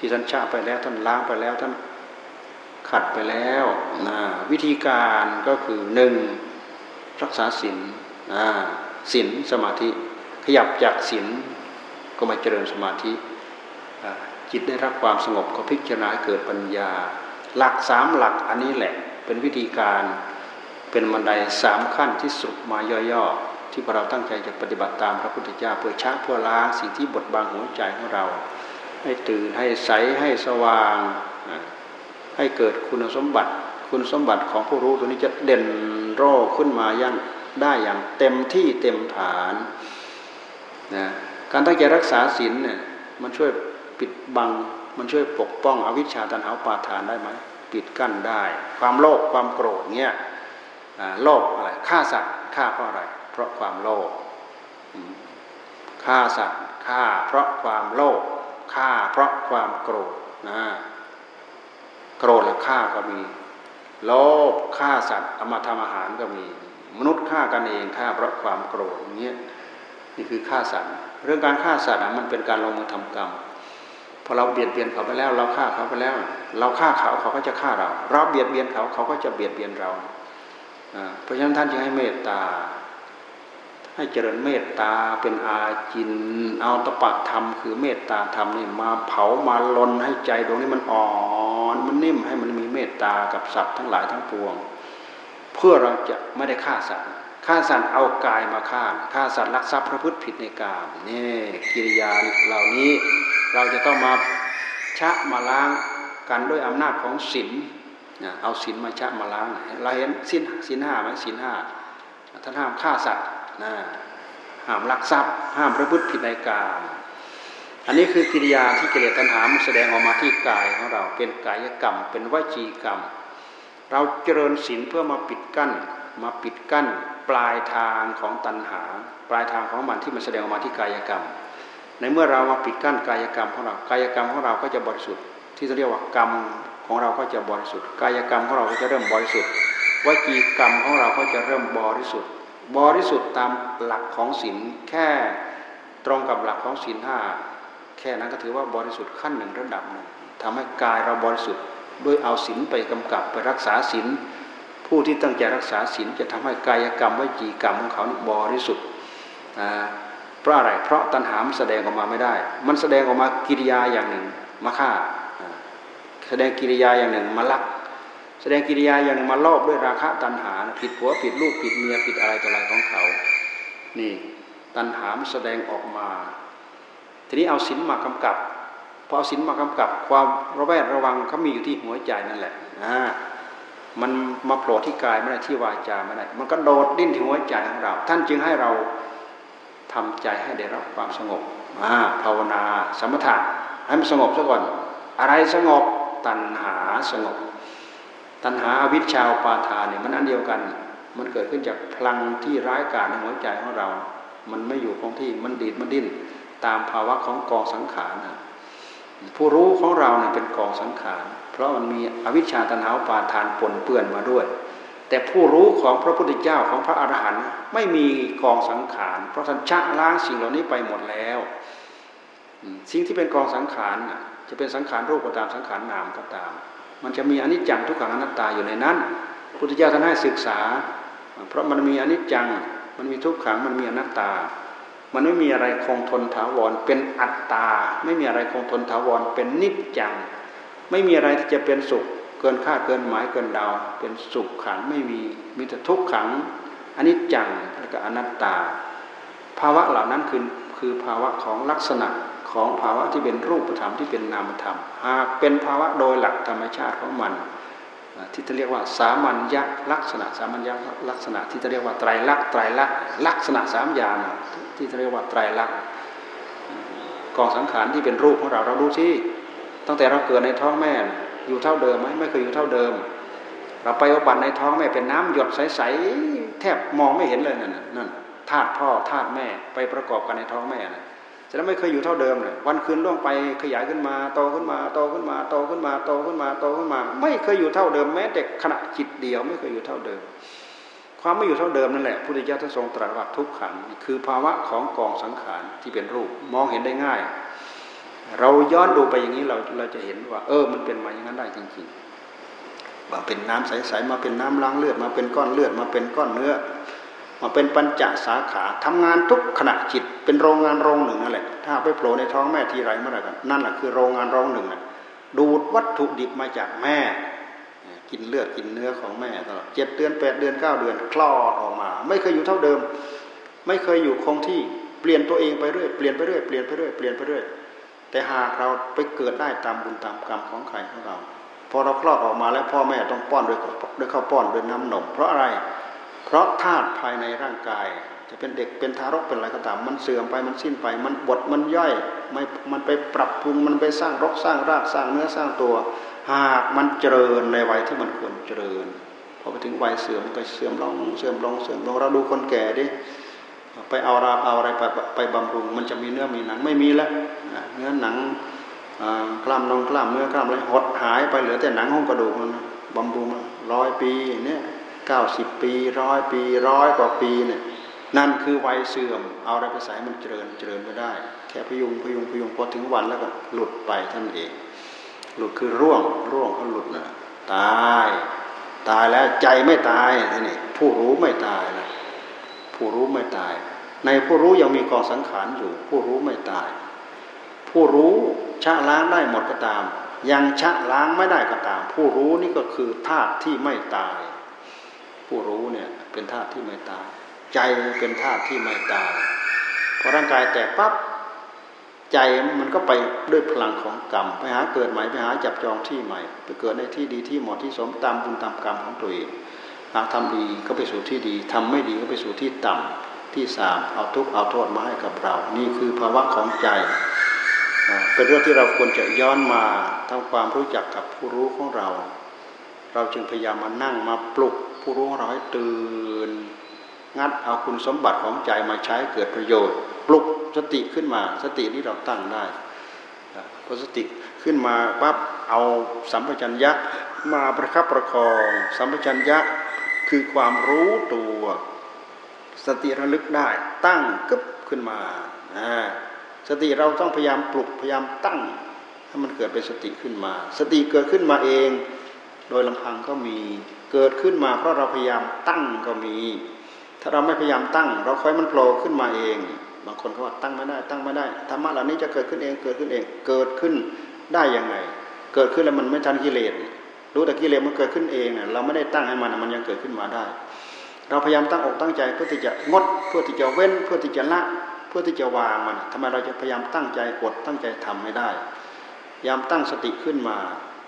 ที่ท่านชาไปแล้วท่านล้างไปแล้วท่านขัดไปแล้วนะวิธีการก็คือหนึ่งรักษาศีลศีลสมาธิขยับจากศีลก็มาเจริญสมาธิจิตได้รับความสงบก็พิจารณาเกิดปัญญา หลักสามหลักอันนี้แหละเป็นวิธีการเป็นบันไดสามขั้นที่สุดมาย่อๆที่เราตั้งใจจะปฏิบัติตามพระพุทธเจ้าเพื่อชักเพื่อล้างสิ่งที่บดบังหัวใจของเรา ให้ตื่นให้ใสให้สว่าง ให้เกิดคุณสมบัติ คุณสมบัติของผู้รู้ตัวนี้จะเด่นโร่ขึ้นมายังได้อย่างเต็มที่เต็มฐานนะการตั้งใจรักษาศีลเนี่ยมันช่วยปิดบัง มันช่วยปกป้องอวิชชาตันหาปาทานได้ไหมปิดกั้นได้ ความโลภความโกรธเนี่ยโลภอะไรฆ่าสัตว์ฆ่าเพราะอะไร เพราะความโลภฆ่าสัตว์ฆ่าเพราะความโลภ ฆ่าเพราะความโกรธนะโกรธและฆ่าก็มีโลภฆ่าสัตว์เอามาทำอาหารก็มี มนุษย์ฆ่ากันเองฆ่าเพราะความโกรธอย่างเงี้ยนี่คือฆ่าสัตว์ เรื่องการฆ่าสัตว์มันเป็นการลงมือทำกรรมพอเราเบียดเบียนเขาไปแล้ว เราฆ่าเขาไปแล้ว เราฆ่าเขาเขาก็จะฆ่าเรา เราเบียดเบียนเขาเขาก็จะเบียดเบียนเราเพราะฉะนั้นท่านจึงให้เมตตา ให้เจริญเมตตาเป็นอาจิน เอาตปะธรรม คือเมตตาธรรมนี่มาเผามาลนให้ใจดวงนี้มันอ่อน มันนิ่มให้มันมีเมตตากับสัตว์ทั้งหลายทั้งปวง เพื่อเราจะไม่ได้ฆ่าสัตว์ฆ่าสัตว์เอากายมาฆ่าฆ่าสัตว์ลักทรัพย์พระพฤติผิดในกามนี่กิริยาเหล่านี้เราจะต้องมาชะมาล้างกันด้วยอำนาจของศีลเอาศีลมาชะมาล้างเราเห็นศีลศีลห้าไหมศีลห้าท่านห้ามฆ่าสัตว์ นะห้ามลักทรัพย์ ห้ามประพฤติผิดในกามอันนี้คือกิริยาที่กิเลสตัณหามันแสดงออกมาที่กายของเราเป็นกายกรรม เป็นวจีกรรม เราเจริญศีลเพื่อมาปิดกั้น มาปิดกั้น ปลายทางของตัณหา ปลายทางของมันที่มันแสดงออกมาที่กายกรรม ในเมื่อเรามาปิดกั้นกายกรรมของเรากายกรรมของเราก็จะบริสุทธิ์ ที่เรียกว่ากรรมของเราก็จะบริสุทธิ์ กายกรรมของเราก็จะเริ่มบริสุทธิ์วจีกรรมของเราก็จะเริ่มบริสุทธิ์ บริสุทธิ์ตามหลักของศีลแค่ตรงกับหลักของศีลห้าแค่นั้นก็ถือว่าบริสุทธิ์ขั้นหนึ่งระดับหนึ่งทำให้กายเราบริสุทธิ์ด้วยเอาศีลไปกำกับไปรักษาศีลผู้ที่ตั้งใจรักษาศีลจะทำให้กายกรรมวจีกรรมของเขาบริสุทธิ์เพราะอะไรเพราะตัณหามันแสดงออกมาไม่ได้ มันแสดงออกมากิริยาอย่างหนึ่งมาฆ่า แสดงกิริยาอย่างหนึ่งมาลัก แสดงกิริยาอย่างมาลอบด้วยราคะตัณหา ผิดผัวผิดลูกผิดเมียผิดอะไรต่ออะไรของเขา นี่ตัณหามแสดงออกมา ทีนี้เอาศีลมากำกับพอเอาศีลมากำกับ ความระแวดระวังเขามีอยู่ที่หัวใจนั่นแหละนะมันมาโผล่ที่กายไม่ได้ที่วาจาไม่ได้มันก็โดดดิ้นที่หัวใจของเรา ท่านจึงให้เราทำใจให้ได้รับความสงบภาวนา สมถะให้มันสงบซะก่อน อะไรสงบตัณหาสงบ ตัณหาอวิชชาปาทานเนี่ยมันอันเดียวกัน มันเกิดขึ้นจากพลังที่ร้ายกาจในหัวใจของเรา มันไม่อยู่คงที่มันดีดมันดิ้นตามภาวะของกองสังขารผู้รู้ของเราเนี่ยเป็นกองสังขาร เพราะมันมีอวิชชาตัณหาปาทานปนเปื้อนมาด้วย แต่ผู้รู้ของพระพุทธเจ้าของพระอรหันต์ไม่มีกองสังขาร เพราะท่านชะล้างสิ่งเหล่านี้ไปหมดแล้ว สิ่งที่เป็นกองสังขารจะเป็นสังขารรูปก็ตามสังขารนามก็ตาม มันจะมีอนิจจังทุกขังอนัตตาอยู่ในนั้นพุทธเจ้าท่านให้ศึกษา เพราะมันมีอนิจจัง มันมีทุกขัง มันมีอนัตตา มันไม่มีอะไรคงทนถาวร เป็นอัตตา ไม่มีอะไรคงทนถาวร เป็นนิจจัง ไม่มีอะไรที่จะเป็นสุข เกินคาดเกินหมายเกินดาวเป็นสุขขังไม่มี มีแต่ทุกขังอนิจจัง และก็อนัตตา ภาวะเหล่านั้นคือคือภาวะของลักษณะ ของภาวะที่เป็นรูปธรรมที่เป็นนามธรรม หากเป็นภาวะโดยหลักธรรมชาติของมัน ที่จะเรียกว่าสามัญญลักษณะสามัญญลักษณะที่จะเรียกว่าไตรลักษณ์ไตรลักษณ์ลักษณะสามอย่างที่จะเรียกว่าไตรลักษณ์กองสังขารที่เป็นรูปของเราเราดูที่ตั้งแต่เราเกิดในท้องแม่อยู่เท่าเดิมไหมไม่เคยอยู่เท่าเดิม เราไปอบัติในท้องแม่เป็นน้ำหยดใสๆแทบมองไม่เห็นเลยนั่นนั่นธาตุพ่อธาตุแม่ไปประกอบกันในท้องแม่นะ แต่แล้วไม่เคยอยู่เท่าเดิมเลยวันคืนล่วงไปขยายขึ้นมาโตขึ้นมาโตขึ้นมาโตขึ้นมาโตขึ้นมาโตขึ้นมา ไม่เคยอยู่เท่าเดิมแม้แต่ขณะจิตเดียวไม่เคยอยู่เท่าเดิม ความไม่อยู่เท่าเดิมนั่นแหละพุทธิยถาท่านทรงตรัสว่าทุกขังคือภาวะของกองสังขารที่เป็นรูปมองเห็นได้ง่าย เราย้อนดูไปอย่างนี้เราเราจะเห็นว่า เออมันเป็นมาอย่างนั้นได้จริงๆว่าเป็นน้ำใสๆมาเป็นน้ำล้างเลือดมาเป็นก้อนเลือดมาเป็นก้อนเนื้อ มาเป็นปัญจสาขาทำงานทุกขณะจิต เป็นโรงงานโรงหนึ่งนั่นแหละถ้าไปโผล่ในท้องแม่ทีไรเมื่อไหร่กันนั่นแหละคือโรงงานโรงหนึ่งดูดวัตถุดิบมาจากแม่ กินเลือดกินเนื้อของแม่ตลอดเจ็ดเดือนแปดเดือนเก้าเดือนคลอดออกมา ไม่เคยอยู่เท่าเดิม ไม่เคยอยู่คงที่เปลี่ยนตัวเองไปเรื่อยเปลี่ยนไปเรื่อยเปลี่ยนไปเรื่อยเปลี่ยนไปเรื่อยแต่หากเราไปเกิดได้ตามบุญตามกรรมของใครของเรา พอเราคลอดออกมาแล้วพ่อแม่ต้องป้อนด้วยด้วยข้าวป้อนด้วยน้ำนม เพราะอะไร เพราะธาตุภายในร่างกาย จะเป็นเด็กเป็นทารกเป็นอะไรก็ตาม มันเสื่อมไปมันสิ้นไป มันบดมันย่อยไม่มันไปปรับปรุงมันไปสร้างรกสร้างรากสร้างเนื้อสร้างตัว หากมันเจริญในวัยที่มันควรเจริญพอไปถึงวัยเสื่อมก็เสื่อมลงเสื่อมลงเสื่อมลงเราดูคนแก่ดิไปเอาราเอาอะไรไปไปบำรุง มันจะมีเนื้อมีหนังไม่มีแล้วเนื้อหนังกล้ามนองกล้ามเนื้อกล้ามอะไรหดหายไปเหลือแต่หนังห้องกระดูกมันบำรุงร้อยปีเนี่ยเก้าสิบปีร้อยปีร้อยกว่าปีเนี่ย นั่นคือวัยเสื่อม เอาอะไรไปใส่มันเจริญเจริญไม่ได้ แค่พยุงพยุงพยุงพอถึงวันแล้วก็หลุดไปท่านเอง หลุดคือร่วงร่วงเขาหลุดนะตาย ตายแล้วใจไม่ตายท่านนี่ผู้รู้ไม่ตายนะผู้รู้ไม่ตาย ในผู้รู้ยังมีกองสังขารอยู่ ผู้รู้ไม่ตาย ผู้รู้ชะล้างได้หมดก็ตาม ยังชะล้างไม่ได้ก็ตาม ผู้รู้นี่ก็คือธาตุที่ไม่ตาย ผู้รู้เนี่ยเป็นธาตุที่ไม่ตาย ใจเป็นธาตุที่ไม่ตายพอร่างกายแตกปั๊บใจมันก็ไปด้วยพลังของกรรม ไปหาเกิดใหม่ไปหาจับจองที่ใหม่ ไปเกิดในที่ดีที่เหมาะที่สมตามบุญตามกรรมของตัวเองหากทำดีก็ไปสู่ที่ดีทำไม่ดีก็ไปสู่ที่ต่ำที่สามเอาทุกข์เอาโทษมาให้กับเรา นี่คือภาวะของใจเป็นเรื่องที่เราควรจะย้อนมาทำความรู้จักกับผู้รู้ของเรา เราจึงพยายามมานั่งมาปลุกผู้รู้ของเราให้ตื่น งัดเอาคุณสมบัติของใจมาใช้เกิดประโยชน์ ปลุกสติขึ้นมา สตินี้เราตั้งได้พอสติขึ้นมาปั๊บเอาสัมปชัญญะมาประคับประคอง สัมปชัญญะคือความรู้ตัว สติระลึกได้ ตั้งกึบขึ้นมาสติเราต้องพยายามปลุกพยายามตั้งให้มันเกิดเป็นสติขึ้นมา สติเกิดขึ้นมาเอง โดยลำพังก็มีเกิดขึ้นมาเพราะเราพยายามตั้งก็มี ถ้าเราไม่พยายามตั้ง เราคอยมันโผล่ขึ้นมาเอง บางคนเขาว่าตั้งไม่ได้ ตั้งไม่ได้ธรรมะเหล่านี้จะเกิดขึ้นเองเกิดขึ้นเองเกิดขึ้นได้ยังไง เกิดขึ้นแล้วมันไม่ทันกิเลสรู้แต่กิเลสมันเกิดขึ้นเองเราไม่ได้ตั้งให้มันมันยังเกิดขึ้นมาได้ เราพยายามตั้งอกตั้งใจเพื่อที่จะงด เพื่อที่จะเว้น เพื่อที่จะละ เพื่อที่จะวางมันทำไมเราจะพยายามตั้งใจกดตั้งใจทำไม่ได้พยายามตั้งสติขึ้นมา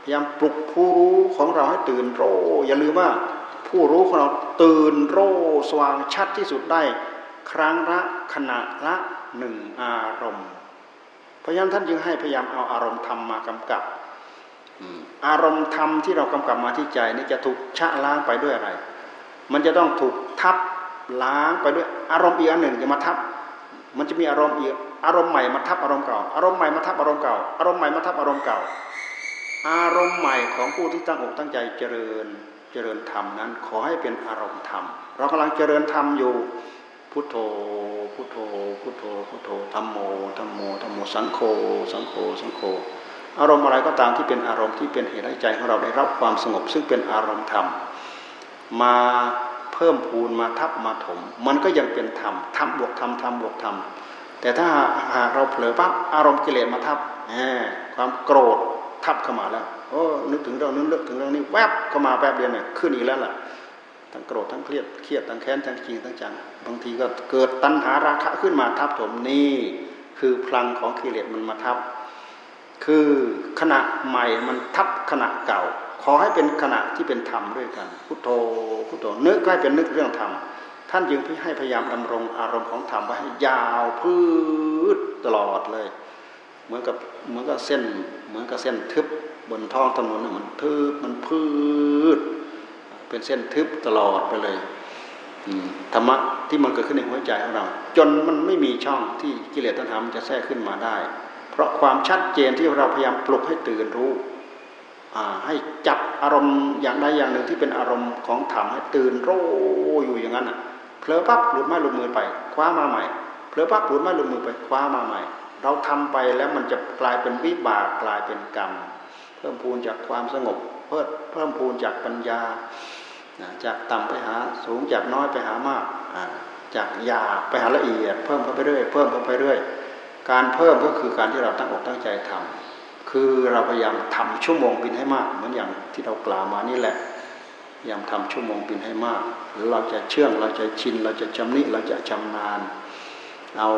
พยายามปลุกผู้รู้ของเราให้ตื่นโรอย่าลืมว่า ผู้รู้ของเราตื่นโรสว่างชัดที่สุดได้ ครั้งละขณะละหนึ่งอารมณ์เพราะฉะนั้นท่านจึงให้พยายามเอาอารมณ์ธรรมมากำกับอารมณ์ธรรมที่เรากำกับมาที่ใจนี่จะถูกชะล้างไปด้วยอะไร มันจะต้องถูกทับล้างไปด้วยอารมณ์อีกอันหนึ่งจะมาทับ มันจะมีอารมณ์อีกอารมณ์ใหม่มาทับอารมณ์เก่า อารมณ์ใหม่มาทับอารมณ์เก่า อารมณ์ใหม่มาทับอารมณ์เก่า อารมณ์ใหม่ของผู้ที่ตั้งอกตั้งใจเจริญ จริญธรรมนั้น ขอให้เป็นอารมณ์ธรรม เรากำลังเจริญธรรมอยู่พุทโธพุทโธพุทโธพุทโธธรรมโมธรรมโมธรรมโมสังโฆสังโฆสังโฆอารมณ์อะไรก็ตามที่เป็นอารมณ์ที่เป็นเหตุให้ใจของเราได้รับความสงบ ซึ่งเป็นอารมณ์ธรรม มาเพิ่มพูนมาทับมาถม มันก็ยังเป็นธรรมธรรมบวกธรรมธรรมบวกธรรมแต่ถ้าหากเราเผลอปั๊บอารมณ์กิเลสมาทับความโกรธทับเข้ามาแล้ว โอ้นึกถึงเรื่องนึกถึงเรื่องนี้แวบเข้ามาแป๊บเดียวเนี่ยขึ้นอีกแล้วล่ะทั้งโกรธทั้งเครียดเครียดทั้งแค้นทั้งจริงทั้งจังบางทีก็เกิดตัณหาราคะขึ้นมาทับถมนี่คือพลังของกิเลสมันมาทับ คือขณะใหม่มันทับขณะเก่า ขอให้เป็นขณะที่เป็นธรรมด้วยกัน พุทโธพุทโธนึกให้เป็นนึกเรื่องธรรมท่านจึงให้พยายามดำรงอารมณ์ของธรรมไว้ให้ยาวพืชตลอดเลย เหมือนกับเหมือนกับเส้น เหมือนกับเส้นทึบบนท้องถนนมันทึบมันพืชเป็นเส้นทึบตลอดไปเลยธรรมะที่มันเกิดขึ้นในหัวใจของเรา จนมันไม่มีช่องที่กิเลสตัณหามันจะแทรกขึ้นมาได้ เพราะความชัดเจนที่เราพยายามปลุกให้ตื่นรู้ให้จับอารมณ์อย่างใดอย่างหนึ่งที่เป็นอารมณ์ของธรรมให้ตื่นรู้อยู่อย่างนั้นอะเผลอปั๊บหลุดไม้หลุดมือไป คว้ามาใหม่เผลอปั๊บหลุดไม้หลุดมือไปคว้ามาใหม่ เราทำไปแล้วมันจะกลายเป็นวิบากกลายเป็นกรรม เพิ่มพูนจากความสงบ เพิ่มเพิ่มพูนจากปัญญา จากต่ำไปหาสูงจากน้อยไปหามาก จากหยาบไปหาละเอียด เพิ่มเข้าไปเรื่อย เพิ่มเข้าไปเรื่อย การเพิ่มก็คือการที่เราตั้งอกตั้งใจทำคือเราพยายามทำชั่วโมงบินให้มาก เหมือนอย่างที่เรากล่าวมานี่แหละพยายามทำชั่วโมงบินให้มาก เราจะเชื่องเราจะชินเราจะจำนิเราจะจำนาน เอา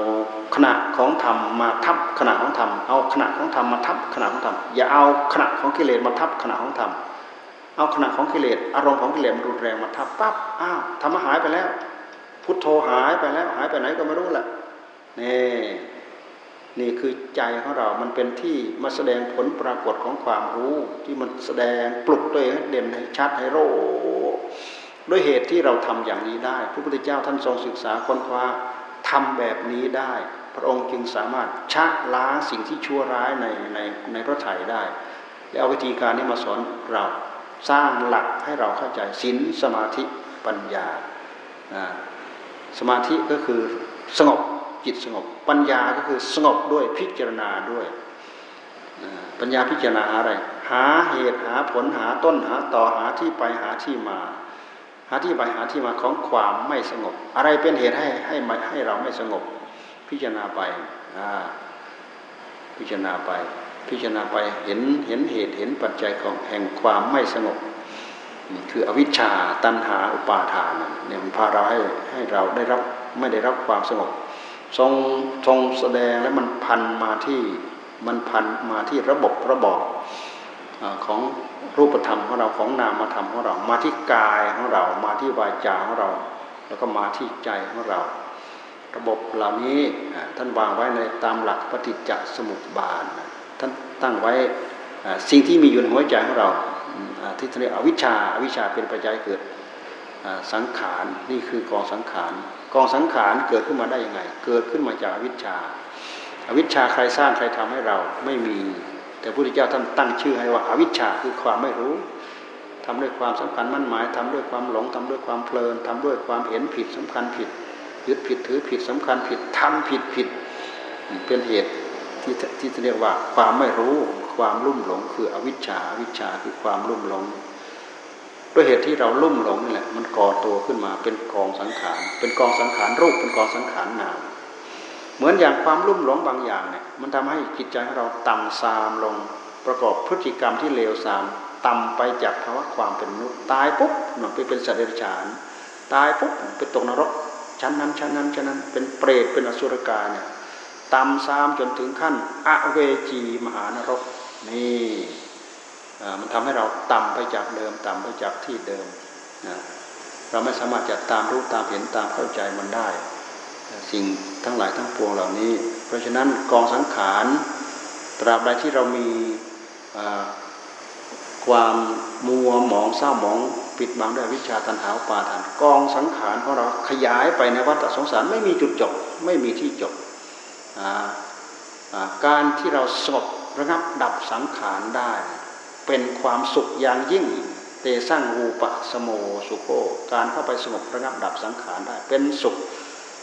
ขณะของธรรมมาทับขณะของธรรมเอาขณะของธรรมมาทับขณะของธรรมอย่าเอาขณะของกิเลสมาทับขณะของธรรมเอาขณะของกิเลสอารมณ์ของกิเลสมันรุนแรงมาทับปั๊บอ้าวธรรมหายไปแล้ว พุทโธหายไปแล้วหายไปไหนก็ไม่รู้แหละนี่นี่คือใจของเรา มันเป็นที่มาแสดงผลปรากฏของความรู้ ที่มันแสดงปลุกตัวเองให้เด่นให้ชัดให้โรด้วยเหตุที่เราทำอย่างนี้ได้ พระพุทธเจ้าท่านทรงศึกษาค้นคว้า ทำแบบนี้ได้ พระองค์จึงสามารถชะล้างสิ่งที่ชั่วร้ายในในในพระไถ่ได้ แล้วเอาวิธีการนี้มาสอนเราสร้างหลักให้เราเข้าใจศีลสมาธิปัญญา สมาธิก็คือสงบจิตสงบ ปัญญาก็คือสงบด้วยพิจารณาด้วย ปัญญาพิจารณาอะไร หาเหตุหาผลหาต้นหาต่อหาที่ไปหาที่มา หาที่ไปหาที่มาของความไม่สงบ อะไรเป็นเหตุให้ให้ให้เราไม่สงบ พิจารณาไปพิจารณาไป พิจารณาไปเห็นเห็นเหตุเห็นปัจจัยของแห่งความไม่สงบคืออวิชชาตัณหาอุปาทานเนี่ยมันพาเราให้ให้เราได้รับไม่ได้รับความสงบทรงทรงแสดงแล้วมันพันมาที่มันพันมาที่ระบบระบอบ ของรูปธรรมของเราของนามธรรมของเรา มาที่กายของเรา มาที่วาจาของเรา แล้วก็มาที่ใจของเรา ระบบเหล่านี้ท่านวางไว้ในตามหลักปฏิจจสมุปบาทท่านตั้งไว้สิ่งที่มีอยู่ในหัวใจของเราที่เรียกอวิชชาอวิชชาเป็นปัจจัยเกิดสังขารนี่คือกองสังขารกองสังขารเกิดขึ้นมาได้ยังไง เกิดขึ้นมาจากอวิชชาอวิชชาใครสร้างใครทำให้เราไม่มี แต่พระพุทธเจ้าท่านตั้งชื่อให้ว่าอาวิชชาคือความไม่รู้ทำด้วยความสำคัญมั่นหมายทำด้วยความหลงทำด้วยความเพลินทำด้วยความเห็นผิดสำคัญผิดยึดผิดถือผิดสำคัญผิดทำผิดผิดเป็นเหตุที่ที่เรียกว่าความไม่รู้ความลุ่มหลง คืออวิชชาอวิชชาคือความลุ่มหลง ด้วยเหตุที่เราลุ่มหลงนี่แหละมันก่อตัวขึ้นมาเป็นกองสังขารเป็นกองสังขารรูปเป็นกองสังขารนาม เหมือนอย่างความลุ่มหลงบางอย่างเนี่ยมันทำให้จิตใจของเราต่ำซามลงประกอบพฤติกรรมที่เลวทรามต่ำไปจากภาวะความเป็นมนุษย์ตายปุ๊บหนไปเป็นสัตว์เดรัจฉาน ตายปุ๊บไปตกนรกชั้นนั้นชั้นนั้นชั้นนั้นเป็นเปรตเป็นอสุรกายเนี่ยต่ำซามจนถึงขั้นอเวจีมหานรกนี่มันทำให้เราต่ำไปจากเดิมต่ำไปจากที่เดิม เราไม่สามารถจะตามรู้ตามเห็นตามเข้าใจมันได้ สิ่งทั้งหลายทั้งปวงเหล่านี้ เพราะฉะนั้นกองสังขารตราบใดที่เรามีความมัวหมองเศร้าหมองปิดบังด้วยวิชาตันหาปาทานกองสังขารของเราขยายไปในวัฏสงสารไม่มีจุดจบไม่มีที่จบการที่เราสงบระงับดับสังขารได้ เป็นความสุขอย่างยิ่งเตสร้างรูปะสโมสุโกการเข้าไปสงบระงับดับสังขารได้ เป็นสุข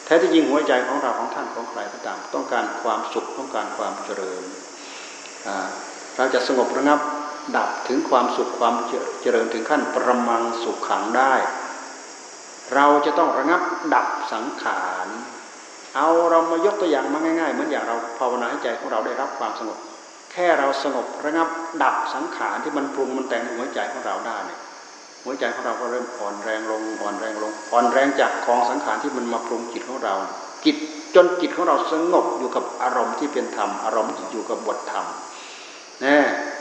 แท้ที่จริงหัวใจของเราของท่านของใครก็ตาม ต้องการความสุขต้องการความเจริญ เราจะสงบระงับดับถึงความสุขความเจริญถึงขั้นประมังสุขขังได้ เราจะต้องระงับดับสังขารเอาเรามายกตัวอย่างมาง่ายๆเหมือนอย่างเราภาวนาให้ใจของเราได้รับความสงบ แค่เราสงบระงับดับสังขารที่มันปรุงมันแต่งหัวใจของเราได้เนี่ย หัวใจของเราก็เริ่มอ่อนแรงลงอ่อนแรงลง อ่อนแรงจากกองสังขารที่มันมาปรุงจิตของเราจิตจนจิตของเราสงบอยู่กับอารมณ์ที่เป็นธรรมอารมณ์ที่อยู่กับบทธรรมนะ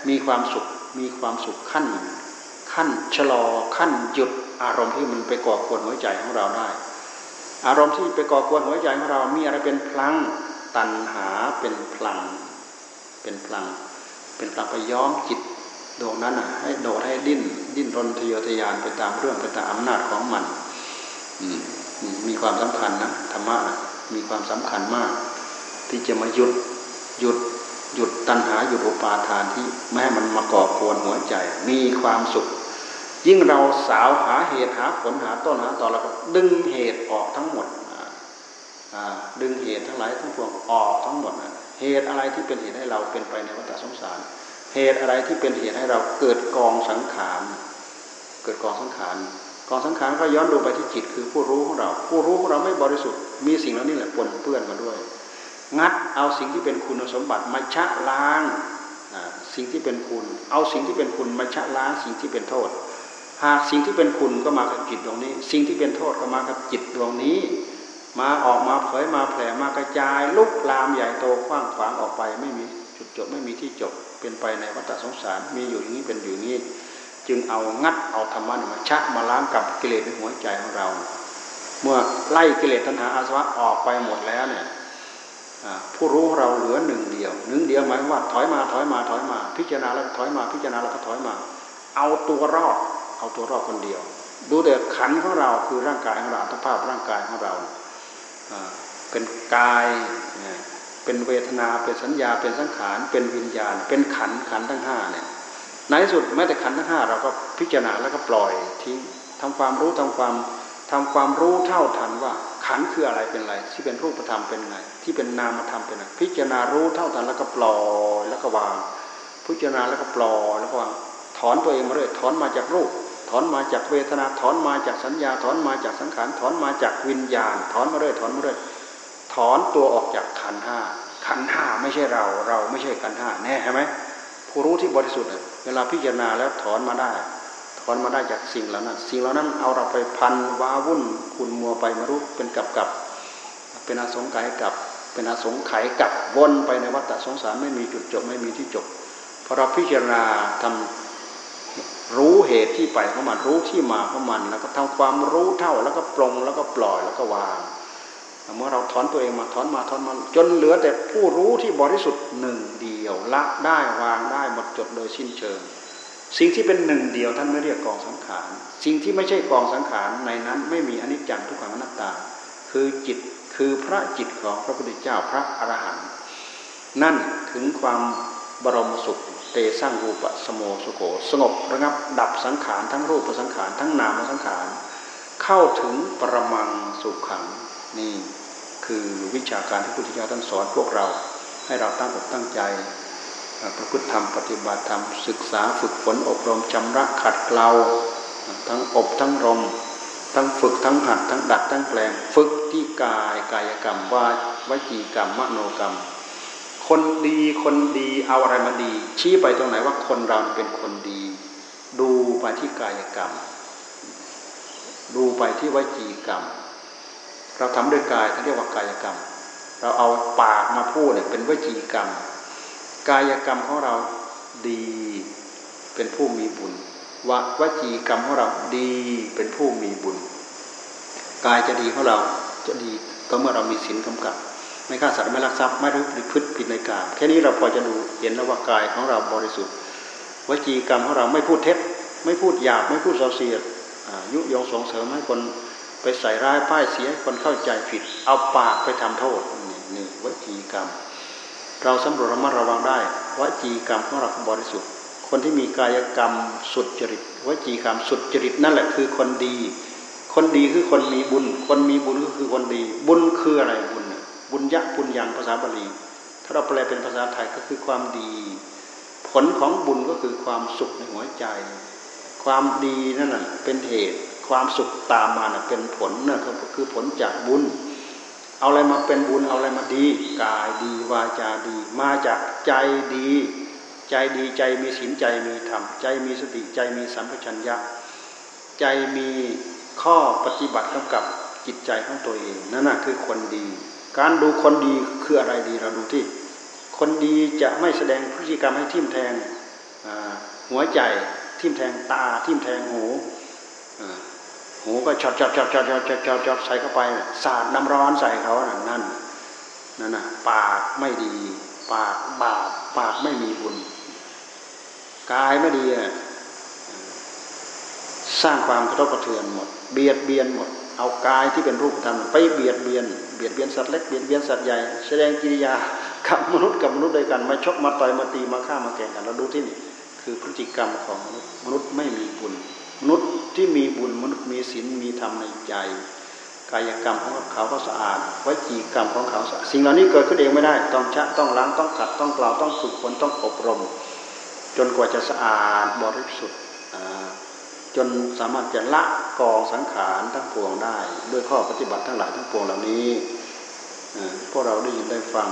มีความสุขมีความสุขขั้น ขั้นชะลอขั้นหยุดอารมณ์ที่มันไปก่อกวนหัวใจของเราได้ อารมณ์ที่ไปก่อกวนหัวใจของเรา มีอะไรเป็นพลังตัณหาเป็นพลัง เป็นพลัง เป็นพลังไปย้อมจิต ดวงนั้นอะให้โดดให้ดิ้น ดิ้นรนทะเยอทะยานไปตามเรื่องไปตามอำนาจของมันมีความสำคัญนะธรรมะมีความสำคัญมาก ที่จะมาหยุดหยุดหยุดตัณหาหยุดอุปาทานที่แม่มันมาก่อกวนหัวใจ มีความสุข ยิ่งเราสาวหาเหตุหาผลหาต้นหาต่อแล้วก็ดึงเหตุออกทั้งหมดดึงเหตุทั้งหลายทั้งปวงออกทั้งหมดเหตุอะไรที่เป็นเหตุให้เราเป็นไปในวัฏสงสาร เหตุอะไรที่เป็นเหตุให้เราเกิดกองสังขาร เกิดกองสังขาร กองสังขารก็ย้อนดูไปที่จิตคือผู้รู้ของเรา ผู้รู้ของเราไม่บริสุทธิ์ มีสิ่งเหล่านี้แหละปนเปื้อนมาด้วย งัดเอาสิ่งที่เป็นคุณสมบัติมาชะล้างสิ่งที่เป็นคุณ เอาสิ่งที่เป็นคุณมาชะล้างสิ่งที่เป็นโทษ หากสิ่งที่เป็นคุณก็มากับจิตดวงนี้ สิ่งที่เป็นโทษก็มากับจิตดวงนี้ มาออกมาเผยมาแผ่มากระจายลุกลามใหญ่โตกว้างขวางออกไป ไม่มีจุดจบไม่มีที่จบเป็นไปในวัฏสงสารมีอยู่อย่างนี้เป็นอยู่นี้ จึงเอางัดเอาธรรมะมาชะมาล้างกับกิเลสในหัวใจของเรา เมื่อไล่กิเลสตัณหาอาสวะออกไปหมดแล้วเนี่ยผู้รู้เราเหลือหนึ่งเดียวหนึ่งเดียวหมายว่าถอยมาถอยมาถอยมา พิจารณาแล้วถอยมาพิจารณาแล้วก็ถอยมา เอาตัวรอดเอาตัวรอดคนเดียว ดูแต่ขันของเราคือร่างกายของเราสภาพร่างกายของเรา เป็นกาย เป็นเวทนาเป็นสัญญาเป็นสังขาร เป็นวิญญาณ เป็นขันขันทั้งห้าเนี่ยในที่สุดแม้แต่ขันทั้งห้าเราก็พิจารณาแล้วก็ปล่อยทิ้งทำความรู้ทำความทำความรู้เท่าทันว่าขันคืออะไรเป็นอะไรที่เป็นรูปธรรมเป็นไง ที่เป็นนามธรรมเป็นไงพิจารณารู้เท่าทันแล้วก็ปล่อยแล้วก็วาง พิจารณาแล้วก็ปล่อยแล้วก็วางถอนตัวเองมาเรื่อยถอนมาจากรูป อนมาจากเวทนาถอนมาจากสัญญาถอนมาจากสังขารถอนมาจากวิญญาณ ถอนมาเรื่อยถอนมาเรื่อยถอนตัวออกจากขันห้าขันห้าไม่ใช่เรา เราไม่ใช่ขันห้าแน่ใช่ไหมผู้รู้ที่บริสุทธิ์เวลาพิจารณาแล้วถอนมาได้ ถอนมาได้จากสิ่งเหล่านั้น สิ่งเหล่านั้นเอาเราไปพันว้าวุ่นคุณมัวไปมารู้เป็นกับกับ เป็นอาสงไขยกับ เป็นอาสงไขยกับวนไปในวัฏสงสารไม่มีจุดจบไม่มีที่จบพอเราพิจารณาทำรู้ เหตุที่ไปของมันรู้ที่มาของมัน แล้วก็ทำความรู้เท่าแล้วก็ปรงแล้วก็ปล่อยแล้วก็วางเมื่อเราถอนตัวเองมาถอนมาถอนมาจนเหลือแต่ผู้รู้ที่บริสุทธิ์หนึ่งเดียวละได้วางได้หมดจดโดยสิ้นเชิง สิ่งที่เป็นหนึ่งเดียวท่านไม่เรียกกองสังขารสิ่งที่ไม่ใช่กองสังขารในนั้นไม่มีอนิจจังทุกขังอนัตตา คือจิตคือพระจิตของพระพุทธเจ้าพระอรหันต์นั่นถึงความบรมสุข เตสร้างรูปสโมสุโขสงบระงับดับสังขารทั้งรูปสังขารทั้งนามสังขารเข้าถึงปรมังสุขขังนี่คือวิชาการที่พุทธเจ้าท่านสอนพวกเราให้เราตั้งอกตั้งใจประพฤติธรรมปฏิบัติธรรมศึกษาฝึกฝนอบรมจำระขัดเกลาทั้งอบทั้งรม ทั้งฝึกทั้งหัดทั้งดัดทั้งแปลง ฝึกที่กายกายกรรมวาวจีกรรมมโนกรรม คนดีคนดีเอาอะไรมาดี ชี้ไปตรงไหนว่าคนเราเป็นคนดี ดูไปที่กายกรรม ดูไปที่วจีกรรม เราทำด้วยกายเขาเรียกว่ากายกรรม เราเอาปากมาพูดเนี่ยเป็นวจีกรรม กายกรรมของเราดีเป็นผู้มีบุญววจีกรรมของเราดีเป็นผู้มีบุญ กายจะดีของเราจะดีก็เมื่อเรามีศีลกำกับ ไม่ฆ่าสัตว์ไม่ลักทรัพย์ไม่รู้พฤติผิดในกามแค่นี้เราพอจะดูเห็นแล้วว่ากายของเราบริสุทธิ์วจีกรรมของเราไม่พูดเท็จ ไม่พูดหยาบไม่พูดส่อเสียดยุยงส่งเสริมให้คนไปใส่ร้ายป้ายเสียคนเข้าใจผิด เอาปากไปทำโทษนี่นี่วจีกรรม เราสำรวจระมัดระวังได้วจีกรรมของเราบริสุทธิ์ คนที่มีกายกรรมสุดจริตวจีกรรมสุดจริตนั่นแหละคือคนดี คนดีคือคนมีบุญ คนมีบุญก็คือคนดี บุญคืออะไร บุญยะบุญยังภาษาบาลีถ้าเราแปลเป็นภาษาไทยก็คือความดี ผลของบุญก็คือความสุขในหัวใจ ความดีนั่นแหะเป็นเหตุ ความสุขตามมาเป็นผลนั่นคือผลจากบุญ เอาอะไรมาเป็นบุญเอาอะไรมาดี กายดีวาจาดี มาจากใจดี ใจดีใจมีศีลใจมีธรรมใจมีสติใจมีสัมปชัญญะ ใจมีข้อปฏิบัติกำกับจิตใจของตัวเองนั่นน่ะคือคนดี การดูคนดีคืออะไรดีเราดูที่ คนดีจะไม่แสดงพฤติกรรมให้ทิ่มแทงหัวใจทิ่มแทงตาทิ่มแทงหูหูก็ช็อตช็อตช็อตช็อตช็อตช็อตช็อตช็อตใส่เข้าไปสาดน้ำร้อนใส่เขานั่นนั่นนั่นน่ะปากไม่ดี ปากบาปปากไม่มีบุญกายไม่ดีสร้างความกระทบกระเทือนหมด เบียดเบียนหมด เอากายที่เป็นรูปธรรมไปเบียดเบียนเบียดเบียนสัตว์เล็กเบียดเบียนสัตว์ใหญ่แสดงกิริยากับมนุษย์กับมนุษย์ด้วยกันมาชกมาต่อยมาตีมาฆ่ามาแก่งกันเราดูที่นี่คือพฤติกรรมของมนุษย์มนุษย์ไม่มีบุญ มนุษย์ที่มีบุญมนุษย์มีศีลมีธรรมในใจกายกรรมของเขาก็สะอาดวิจีกรรมของเขาสะอาดสิ่งเหล่านี้เกิดขึ้นเองไม่ได้ ต้องชะต้องล้างต้องขัดต้องกล่าวต้องฝึกฝนต้องอบรม จนกว่าจะสะอาดบริสุทธิ์ จนสามารถจะละกองสังขารทั้งปวงได้ ด้วยข้อปฏิบัติทั้งหลายทั้งปวงเหล่านี้พวกเราได้ยินได้ฟัง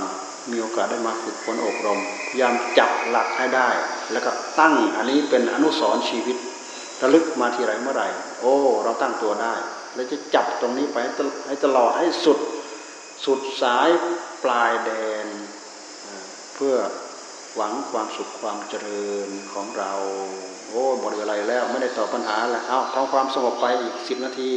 มีโอกาสได้มาฝึกฝนอบรมพยายามจับหลักให้ได้ แล้วก็ตั้งอันนี้เป็นอนุสรณ์ชีวิตระลึกมาทีไรเมื่อไหร่ โอ้ เราตั้งตัวได้ แล้วจะจับตรงนี้ไปให้ตลอดให้สุดสุดสายปลายแดน เพื่อหวังความสุขความเจริญของเรา โอ้หมดเวลาแล้ว ไม่ได้ตอบปัญหาแล้วเอาทำความสงบไปอีกสิบนาที